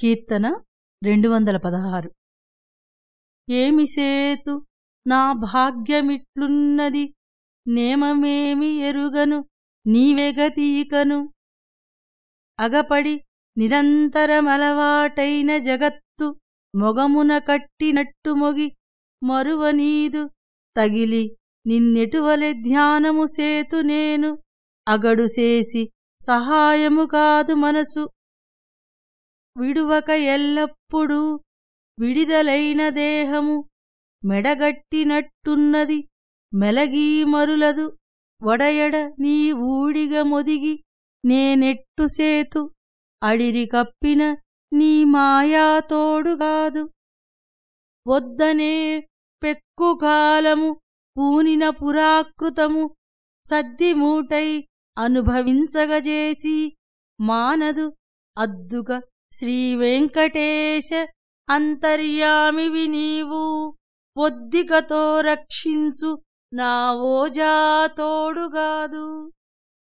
కీర్తన రెండు వందల పదహారు ఏమి సేతు? నా భాగ్యమిట్లున్నది. నేమమేమి ఎరుగను? నీవెగతీకను అగపడి నిరంతరమలవాటైన జగత్తు మొగమున కట్టినట్టు మొగి మరువనీదు తగిలి నిన్నెటువలె ధ్యానము సేతు నేను. అగడు చేసి సహాయము కాదు మనసు. విడువక ఎల్లప్పుడూ విడిదలైన దేహము మెడగట్టినట్టున్నది మెలగీ మరులదు. వడయడ నీ ఊడిగ మొదిగి నేనెట్టు సేతు. అడిరి కప్పిన నీ మాయాతోడుగాదు వద్దనే పెక్కుకాలము పూనిన పురాకృతము సద్దిమూటై అనుభవించగజేసి మానదు అద్దుక శ్రీవెంకటేశ అంతర్యామివి నీవు పొద్దికతో రక్షించు నా ఓజా తోడుగాదు